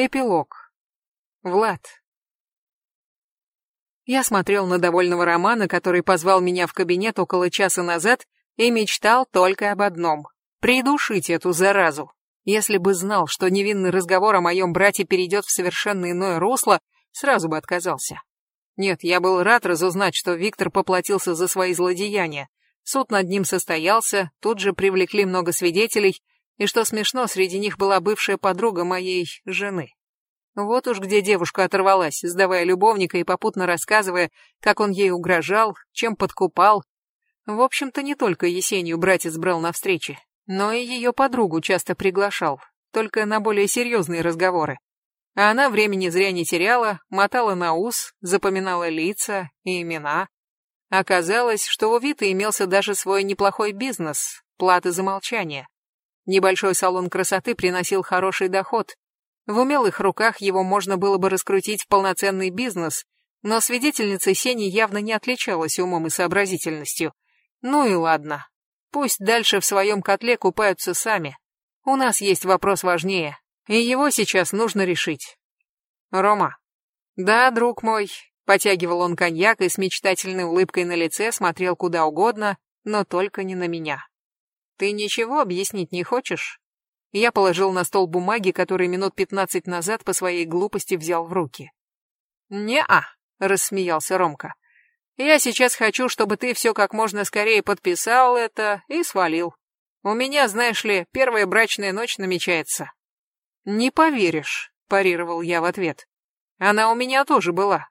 Эпилог. Влад. Я смотрел на довольного Романа, который позвал меня в кабинет около часа назад, и мечтал только об одном — придушить эту заразу. Если бы знал, что невинный разговор о моем брате перейдет в совершенно иное русло, сразу бы отказался. Нет, я был рад разузнать, что Виктор поплатился за свои злодеяния. Суд над ним состоялся, тут же привлекли много свидетелей, и что смешно, среди них была бывшая подруга моей жены. Вот уж где девушка оторвалась, сдавая любовника и попутно рассказывая, как он ей угрожал, чем подкупал. В общем-то, не только Есению братец брал на встречи, но и ее подругу часто приглашал, только на более серьезные разговоры. А она времени зря не теряла, мотала на ус, запоминала лица и имена. Оказалось, что у Виты имелся даже свой неплохой бизнес, платы за молчание. Небольшой салон красоты приносил хороший доход. В умелых руках его можно было бы раскрутить в полноценный бизнес, но свидетельница Сени явно не отличалась умом и сообразительностью. Ну и ладно. Пусть дальше в своем котле купаются сами. У нас есть вопрос важнее. И его сейчас нужно решить. Рома. Да, друг мой. Потягивал он коньяк и с мечтательной улыбкой на лице смотрел куда угодно, но только не на меня. Ты ничего объяснить не хочешь? Я положил на стол бумаги, которые минут пятнадцать назад по своей глупости взял в руки. «Не-а», — рассмеялся Ромка. «Я сейчас хочу, чтобы ты все как можно скорее подписал это и свалил. У меня, знаешь ли, первая брачная ночь намечается. «Не поверишь», — парировал я в ответ. «Она у меня тоже была».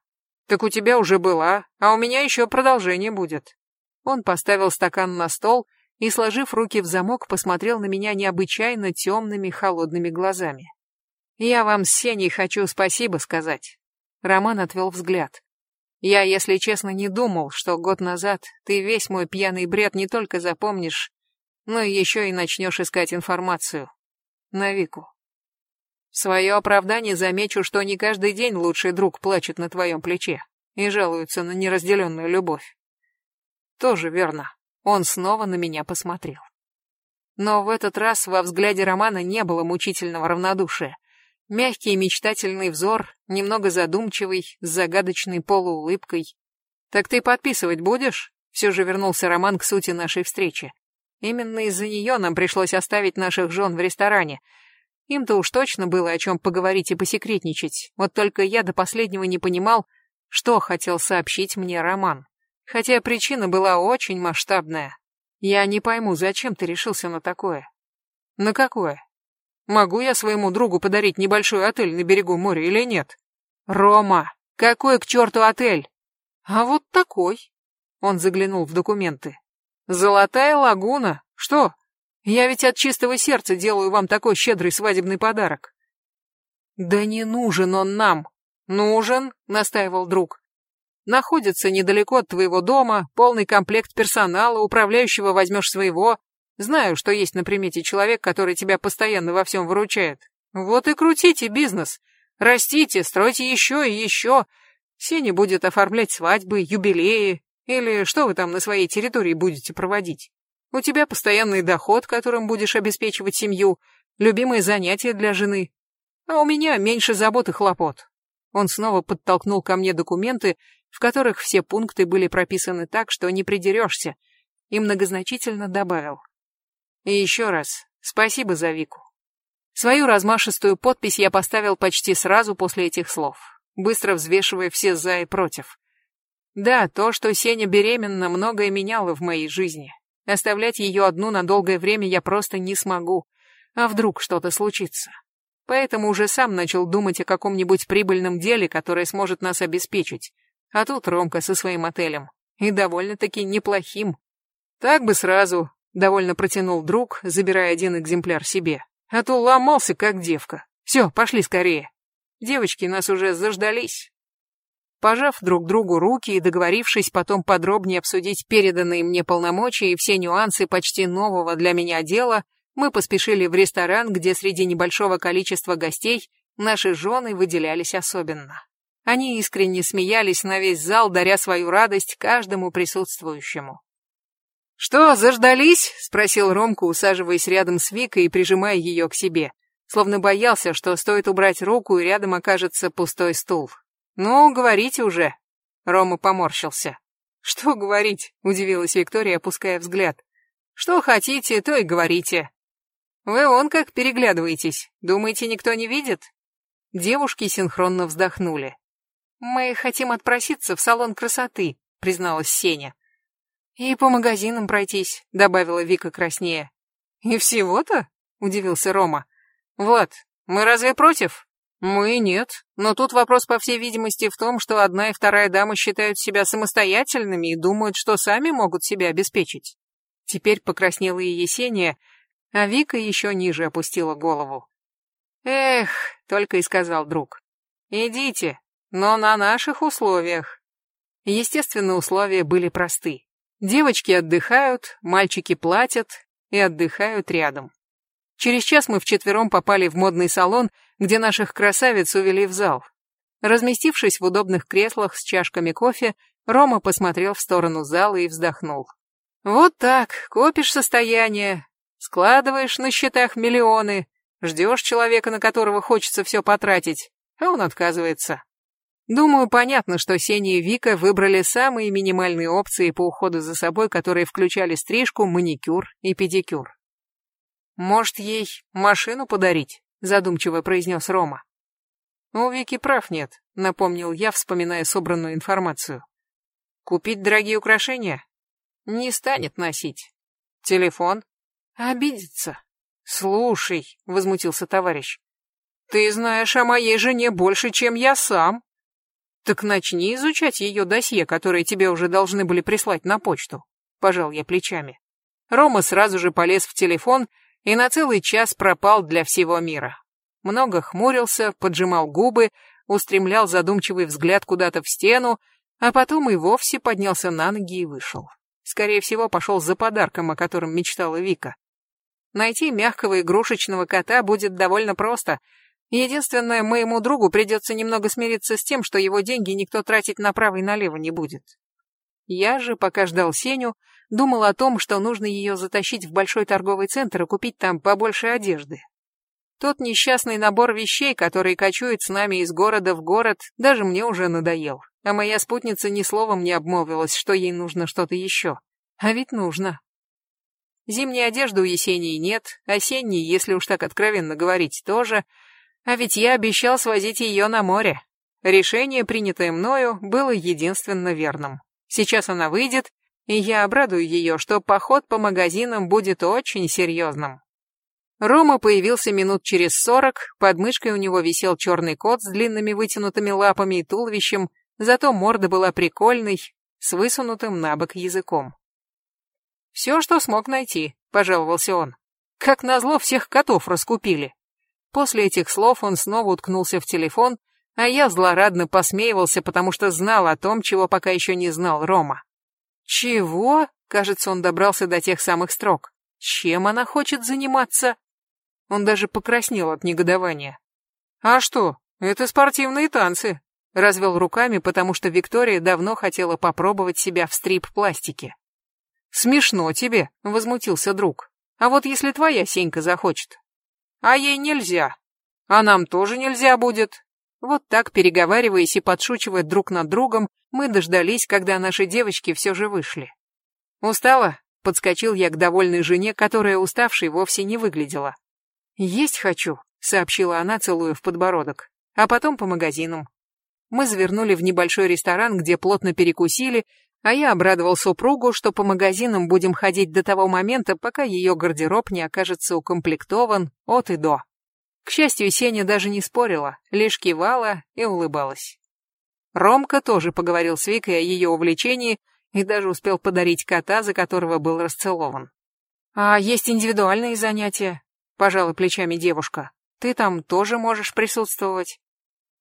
«Так у тебя уже была, а у меня еще продолжение будет». Он поставил стакан на стол и, сложив руки в замок, посмотрел на меня необычайно темными, холодными глазами. «Я вам с Сеней хочу спасибо сказать». Роман отвел взгляд. «Я, если честно, не думал, что год назад ты весь мой пьяный бред не только запомнишь, но еще и начнешь искать информацию. На Вику. В свое оправдание замечу, что не каждый день лучший друг плачет на твоем плече и жалуется на неразделенную любовь. Тоже верно. Он снова на меня посмотрел. Но в этот раз во взгляде Романа не было мучительного равнодушия. Мягкий и мечтательный взор, немного задумчивый, с загадочной полуулыбкой. «Так ты подписывать будешь?» Все же вернулся Роман к сути нашей встречи. Именно из-за нее нам пришлось оставить наших жен в ресторане — им-то уж точно было о чем поговорить и посекретничать, вот только я до последнего не понимал, что хотел сообщить мне Роман. Хотя причина была очень масштабная. Я не пойму, зачем ты решился на такое? На какое? Могу я своему другу подарить небольшой отель на берегу моря или нет? Рома, какой к черту отель? А вот такой. Он заглянул в документы. Золотая лагуна. Что, я ведь от чистого сердца делаю вам такой щедрый свадебный подарок. Да не нужен он нам. Нужен, настаивал друг. Находится недалеко от твоего дома, полный комплект персонала, управляющего возьмешь своего. Знаю, что есть на примете человек, который тебя постоянно во всем выручает. Вот и крутите бизнес. Растите, стройте еще и еще. Сеня будет оформлять свадьбы, юбилеи, или что вы там на своей территории будете проводить. У тебя постоянный доход, которым будешь обеспечивать семью, любимые занятия для жены. А у меня меньше забот и хлопот. Он снова подтолкнул ко мне документы, в которых все пункты были прописаны так, что не придерешься, и многозначительно добавил. И еще раз, спасибо за Вику. Свою размашистую подпись я поставил почти сразу после этих слов, быстро взвешивая все за и против. Да, то, что Сеня беременна, многое меняло в моей жизни. Оставлять ее одну на долгое время я просто не смогу. А вдруг что-то случится? Поэтому уже сам начал думать о каком-нибудь прибыльном деле, которое сможет нас обеспечить. А тут Ромка со своим отелем. И довольно-таки неплохим. Так бы сразу, довольно протянул друг, забирая один экземпляр себе. А то ломался, как девка. Все, пошли скорее. Девочки нас уже заждались. Пожав друг другу руки и договорившись потом подробнее обсудить переданные мне полномочия и все нюансы почти нового для меня дела, мы поспешили в ресторан, где среди небольшого количества гостей наши жены выделялись особенно. Они искренне смеялись на весь зал, даря свою радость каждому присутствующему. «Что, заждались?» — спросил Ромка, усаживаясь рядом с Викой и прижимая ее к себе. словно боялся, что стоит убрать руку, и рядом окажется пустой стул. «Ну, говорите уже». Рома поморщился. «Что говорить?» — удивилась Виктория, опуская взгляд. «Что хотите, то и говорите. Вы вон как переглядываетесь. Думаете, никто не видит?» Девушки синхронно вздохнули. «Мы хотим отпроситься в салон красоты», — призналась Сеня. «И по магазинам пройтись», — добавила Вика краснее. «И всего-то?» — удивился Рома. «Влад, мы разве против?» «Мы нет, но тут вопрос, по всей видимости, в том, что одна и вторая дама считают себя самостоятельными и думают, что сами могут себя обеспечить». Теперь покраснела и Есения, а Вика еще ниже опустила голову. «Эх», — только и сказал друг, — «идите, но на наших условиях». Естественно, условия были просты. Девочки отдыхают, мальчики платят и отдыхают рядом. Через час мы вчетвером попали в модный салон, где наших красавиц увели в зал. Разместившись в удобных креслах с чашками кофе, Рома посмотрел в сторону зала и вздохнул. Вот так, копишь состояние, складываешь на счетах миллионы, ждешь человека, на которого хочется все потратить, а он отказывается. Думаю, понятно, что Сеня и Вика выбрали самые минимальные опции по уходу за собой, которые включали стрижку, маникюр и педикюр. «Может, ей машину подарить?» — задумчиво произнес Рома. «У Вики прав нет», — напомнил я, вспоминая собранную информацию. «Купить дорогие украшения? Не станет носить. Телефон? Обидится. Слушай», — возмутился товарищ, — «ты знаешь о моей жене больше, чем я сам». «Так начни изучать ее досье, которое тебе уже должны были прислать на почту», — пожал я плечами. Рома сразу же полез в телефон и на целый час пропал для всего мира. Много хмурился, поджимал губы, устремлял задумчивый взгляд куда-то в стену, а потом и вовсе поднялся на ноги и вышел. Скорее всего, пошел за подарком, о котором мечтала Вика. Найти мягкого игрушечного кота будет довольно просто — Единственное, моему другу придется немного смириться с тем, что его деньги никто тратить направо и налево не будет. Я же, пока ждал Сеню, думал о том, что нужно ее затащить в большой торговый центр и купить там побольше одежды. Тот несчастный набор вещей, который кочует с нами из города в город, даже мне уже надоел. А моя спутница ни словом не обмолвилась, что ей нужно что-то еще. А ведь нужно. Зимней одежды у Есении нет, осенней, если уж так откровенно говорить, тоже — а ведь я обещал свозить ее на море. Решение, принятое мною, было единственно верным. Сейчас она выйдет, и я обрадую ее, что поход по магазинам будет очень серьезным. Рома появился минут через сорок, под мышкой у него висел черный кот с длинными вытянутыми лапами и туловищем, зато морда была прикольной, с высунутым на бок языком. «Все, что смог найти», — пожаловался он. «Как назло, всех котов раскупили». После этих слов он снова уткнулся в телефон, а я злорадно посмеивался, потому что знал о том, чего пока еще не знал Рома. «Чего?» — кажется, он добрался до тех самых строк. «Чем она хочет заниматься?» Он даже покраснел от негодования. «А что? Это спортивные танцы!» Развел руками, потому что Виктория давно хотела попробовать себя в стрип-пластике. «Смешно тебе», — возмутился друг. «А вот если твоя Сенька захочет, а ей нельзя. А нам тоже нельзя будет. Вот так, переговариваясь и подшучивая друг над другом, мы дождались, когда наши девочки все же вышли. Устала? Подскочил я к довольной жене, которая уставшей вовсе не выглядела. Есть хочу, сообщила она, целуя в подбородок. А потом по магазинам. Мы завернули в небольшой ресторан, где плотно перекусили, а я обрадовал супругу, что по магазинам будем ходить до того момента, пока ее гардероб не окажется укомплектован от и до. К счастью, Сеня даже не спорила, лишь кивала и улыбалась. Ромка тоже поговорил с Викой о ее увлечении и даже успел подарить кота, за которого был расцелован. «А есть индивидуальные занятия?» — пожала плечами девушка. «Ты там тоже можешь присутствовать?»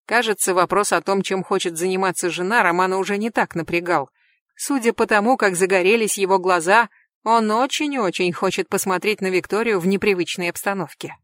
Кажется, вопрос о том, чем хочет заниматься жена, Романа уже не так напрягал — Судя по тому, как загорелись его глаза, он очень-очень хочет посмотреть на Викторию в непривычной обстановке.